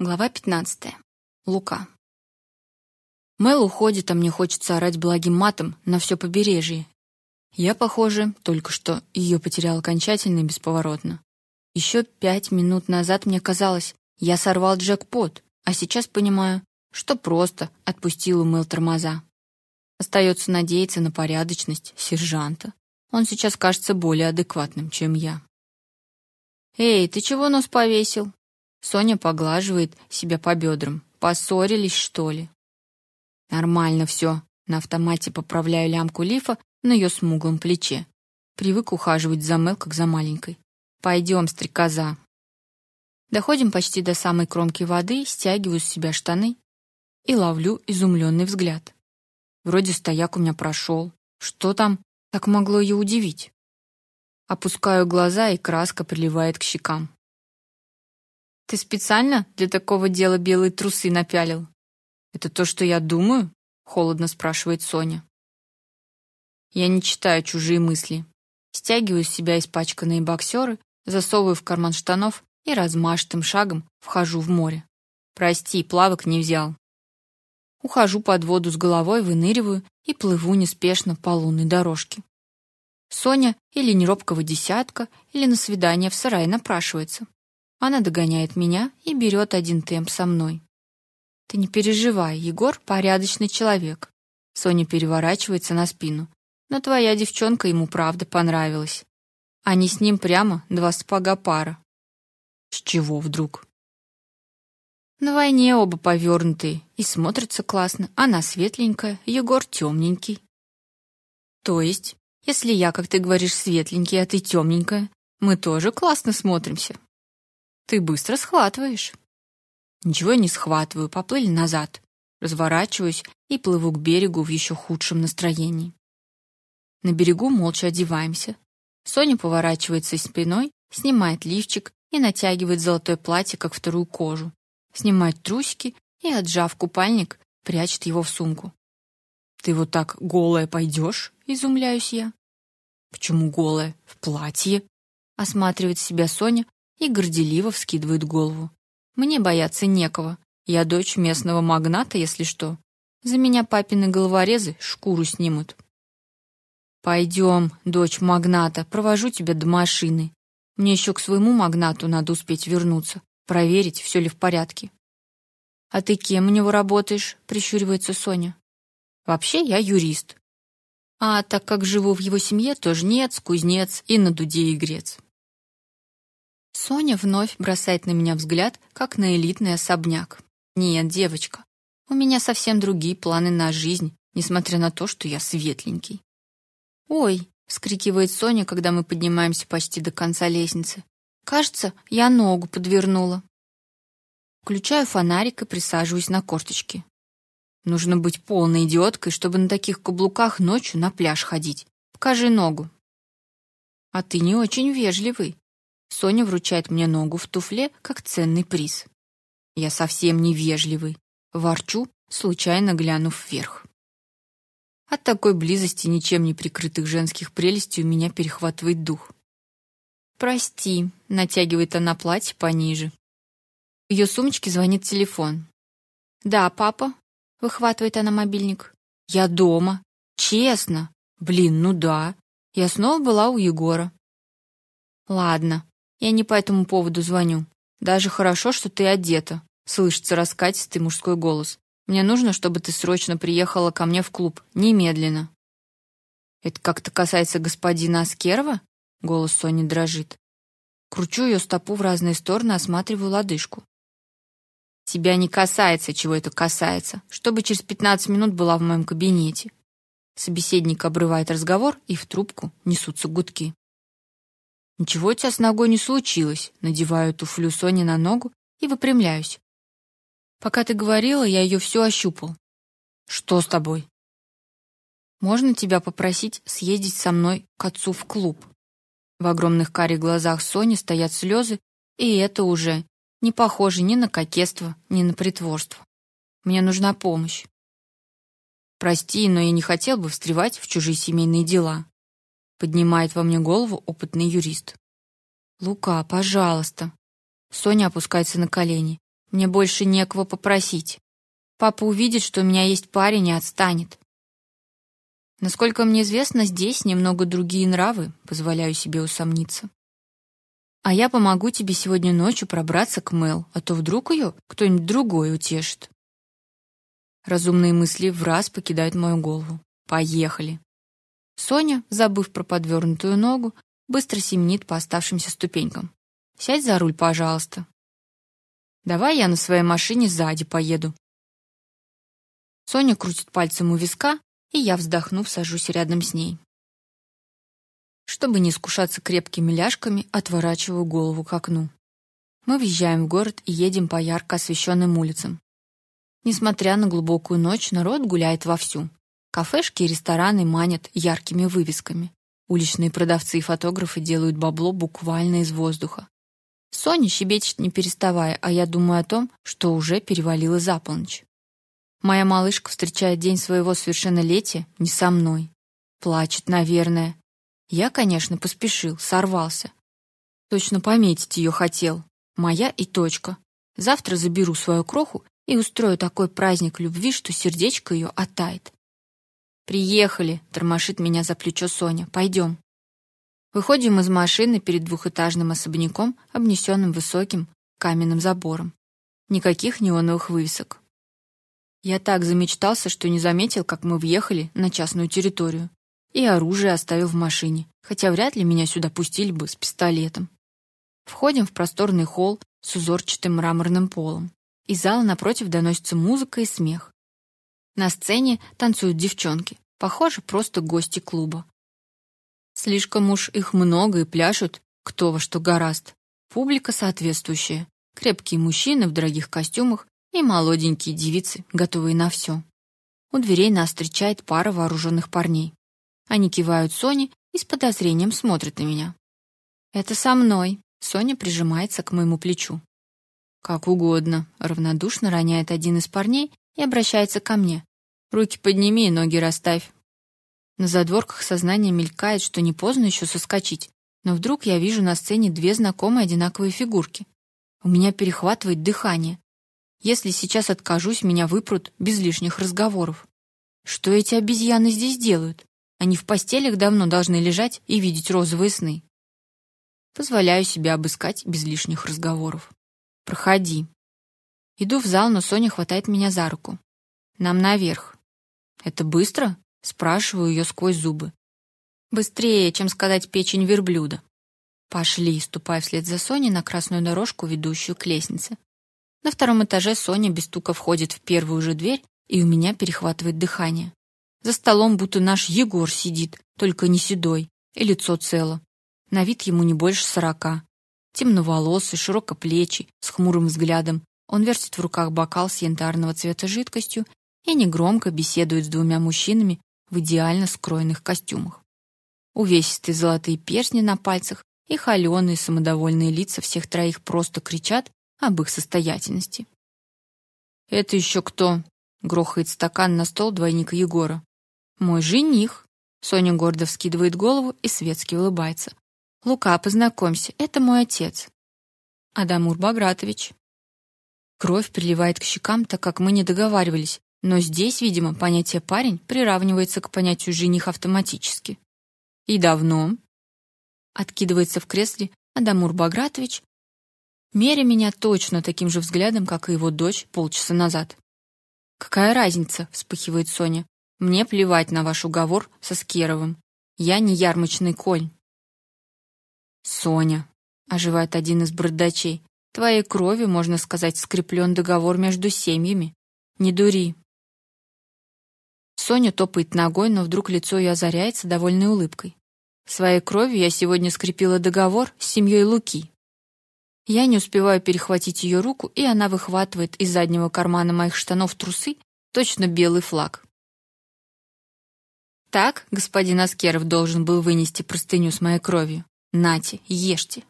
Глава 15. Лука. Мэл уходит, а мне хочется орать благим матом на все побережье. Я, похоже, только что ее потерял окончательно и бесповоротно. Еще пять минут назад мне казалось, я сорвал джекпот, а сейчас понимаю, что просто отпустил у Мэл тормоза. Остается надеяться на порядочность сержанта. Он сейчас кажется более адекватным, чем я. «Эй, ты чего нос повесил?» Соня поглаживает себя по бедрам. Поссорились, что ли? Нормально все. На автомате поправляю лямку лифа на ее смуглом плече. Привык ухаживать за Мел, как за маленькой. Пойдем, стрекоза. Доходим почти до самой кромки воды, стягиваю с себя штаны и ловлю изумленный взгляд. Вроде стояк у меня прошел. Что там так могло ее удивить? Опускаю глаза, и краска приливает к щекам. Ты специально для такого дела белые трусы напялил? Это то, что я думаю? холодно спрашивает Соня. Я не читаю чужие мысли. Стягиваю с себя испачканные боксеры, засовываю в карман штанов и размашистым шагом вхожу в море. Прости, плавок не взял. Ухожу под воду с головой, выныриваю и плыву неспешно по лунной дорожке. Соня или не робкого десятка, или на свидание в сарай напрашивается. Она догоняет меня и берет один темп со мной. Ты не переживай, Егор порядочный человек. Соня переворачивается на спину. Но твоя девчонка ему правда понравилась. Они с ним прямо два спага пара. С чего вдруг? На войне оба повернутые и смотрятся классно. Она светленькая, Егор темненький. То есть, если я, как ты говоришь, светленький, а ты темненькая, мы тоже классно смотримся. Ты быстро схватываешь. Ничего я не схватываю, поплыли назад. Разворачиваюсь и плыву к берегу в еще худшем настроении. На берегу молча одеваемся. Соня поворачивается спиной, снимает лифчик и натягивает золотое платье, как вторую кожу. Снимает трусики и, отжав купальник, прячет его в сумку. Ты вот так голая пойдешь? изумляюсь я. Почему голая? В платье? Осматривает себя Соня, и горделиво вскидывает голову. Мне бояться некого. Я дочь местного магната, если что. За меня папины головорезы шкуру снимут. Пойдем, дочь магната, провожу тебя до машины. Мне еще к своему магнату надо успеть вернуться, проверить, все ли в порядке. А ты кем у него работаешь? прищуривается Соня. Вообще я юрист. А так как живу в его семье, то жнец, кузнец и на дуде игрец. Соня вновь бросает на меня взгляд, как на элитный особняк. Нет, девочка, у меня совсем другие планы на жизнь, несмотря на то, что я светленький. Ой, вскрикивает Соня, когда мы поднимаемся почти до конца лестницы. Кажется, я ногу подвернула. Включаю фонарик и присаживаюсь на корточки. Нужно быть полной идиоткой, чтобы на таких каблуках ночью на пляж ходить. Покажи ногу. А ты не очень вежливый, Соня вручает мне ногу в туфле как ценный приз. Я совсем невежливый, ворчу, случайно глянув вверх. От такой близости ничем не прикрытых женских прелестей у меня перехватывает дух. Прости, натягивает она платье пониже. В ее сумочке звонит телефон. Да, папа, выхватывает она мобильник. Я дома. Честно. Блин, ну да. Я снова была у Егора. Ладно, я не по этому поводу звоню. Даже хорошо, что ты одета. Слышится раскатистый мужской голос. Мне нужно, чтобы ты срочно приехала ко мне в клуб, немедленно. Это как-то касается господина Аскерова? Голос Сони дрожит. Кручу ее стопу в разные стороны, осматриваю лодыжку. Тебя не касается, чего это касается. Чтобы через пятнадцать минут была в моем кабинете. Собеседник обрывает разговор, и в трубку несутся гудки. Ничего у тебя с ногой не случилось. Надеваю туфлю Сони на ногу и выпрямляюсь. Пока ты говорила, я ее все ощупал. Что с тобой? Можно тебя попросить съездить со мной к отцу в клуб? В огромных карих глазах Сони стоят слезы, и это уже не похоже ни на кокетство, ни на притворство. Мне нужна помощь. Прости, но я не хотел бы встревать в чужие семейные дела поднимает во мне голову опытный юрист. Лука, пожалуйста. Соня опускается на колени. Мне больше некого попросить. Папа увидит, что у меня есть парень и отстанет. Насколько мне известно, здесь немного другие нравы, позволяю себе усомниться. А я помогу тебе сегодня ночью пробраться к Мэл, а то вдруг ее кто-нибудь другой утешит. Разумные мысли в раз покидают мою голову. Поехали. Соня, забыв про подвернутую ногу, быстро семенит по оставшимся ступенькам. Сядь за руль, пожалуйста. Давай я на своей машине сзади поеду. Соня крутит пальцем у виска, и я, вздохнув, сажусь рядом с ней. Чтобы не искушаться крепкими ляжками, отворачиваю голову к окну. Мы въезжаем в город и едем по ярко освещенным улицам. Несмотря на глубокую ночь, народ гуляет вовсю. Кафешки и рестораны манят яркими вывесками. Уличные продавцы и фотографы делают бабло буквально из воздуха. Соня щебечет не переставая, а я думаю о том, что уже перевалило за полночь. Моя малышка встречает день своего совершеннолетия не со мной. Плачет, наверное. Я, конечно, поспешил, сорвался. Точно пометить ее хотел. Моя и точка. Завтра заберу свою кроху и устрою такой праздник любви, что сердечко ее оттает. Приехали, тормошит меня за плечо Соня. Пойдем. Выходим из машины перед двухэтажным особняком, обнесенным высоким каменным забором. Никаких неоновых вывесок. Я так замечтался, что не заметил, как мы въехали на частную территорию. И оружие оставил в машине, хотя вряд ли меня сюда пустили бы с пистолетом. Входим в просторный холл с узорчатым мраморным полом. Из зала напротив доносится музыка и смех. На сцене танцуют девчонки, похоже, просто гости клуба. Слишком уж их много и пляшут, кто во что гораст. Публика соответствующая. Крепкие мужчины в дорогих костюмах и молоденькие девицы, готовые на все. У дверей нас встречает пара вооруженных парней. Они кивают Соне и с подозрением смотрят на меня. Это со мной. Соня прижимается к моему плечу. Как угодно, равнодушно роняет один из парней и обращается ко мне. Руки подними и ноги расставь. На задворках сознания мелькает, что не поздно еще соскочить, но вдруг я вижу на сцене две знакомые одинаковые фигурки. У меня перехватывает дыхание. Если сейчас откажусь, меня выпрут без лишних разговоров. Что эти обезьяны здесь делают? Они в постелях давно должны лежать и видеть розовые сны. Позволяю себе обыскать без лишних разговоров. Проходи. Иду в зал, но Соня хватает меня за руку. Нам наверх. Это быстро? спрашиваю ее сквозь зубы. Быстрее, чем сказать печень верблюда. Пошли, ступая вслед за Соней на красную дорожку, ведущую к лестнице. На втором этаже Соня без стука входит в первую же дверь, и у меня перехватывает дыхание. За столом будто наш Егор сидит, только не седой, и лицо цело. На вид ему не больше сорока темноволосый, широкоплечий, с хмурым взглядом. Он вертит в руках бокал с янтарного цвета жидкостью и негромко беседует с двумя мужчинами в идеально скроенных костюмах. Увесистые золотые перстни на пальцах и холеные самодовольные лица всех троих просто кричат об их состоятельности. «Это еще кто?» — грохает стакан на стол двойник Егора. «Мой жених!» — Соня гордо вскидывает голову и светски улыбается. Лука, познакомься, это мой отец. Адамур Багратович. Кровь приливает к щекам, так как мы не договаривались, но здесь, видимо, понятие парень приравнивается к понятию жених автоматически. И давно откидывается в кресле Адамур Багратович, меря меня точно таким же взглядом, как и его дочь полчаса назад. Какая разница, вспыхивает Соня. Мне плевать на ваш уговор со Скеровым. Я не ярмарочный конь. Соня, оживает один из бродачей. Твоей кровью, можно сказать, скреплен договор между семьями. Не дури. Соня топает ногой, но вдруг лицо ее озаряется довольной улыбкой. Своей кровью я сегодня скрепила договор с семьей Луки. Я не успеваю перехватить ее руку, и она выхватывает из заднего кармана моих штанов трусы, точно белый флаг. Так господин Аскеров должен был вынести простыню с моей кровью. Нате, ешьте.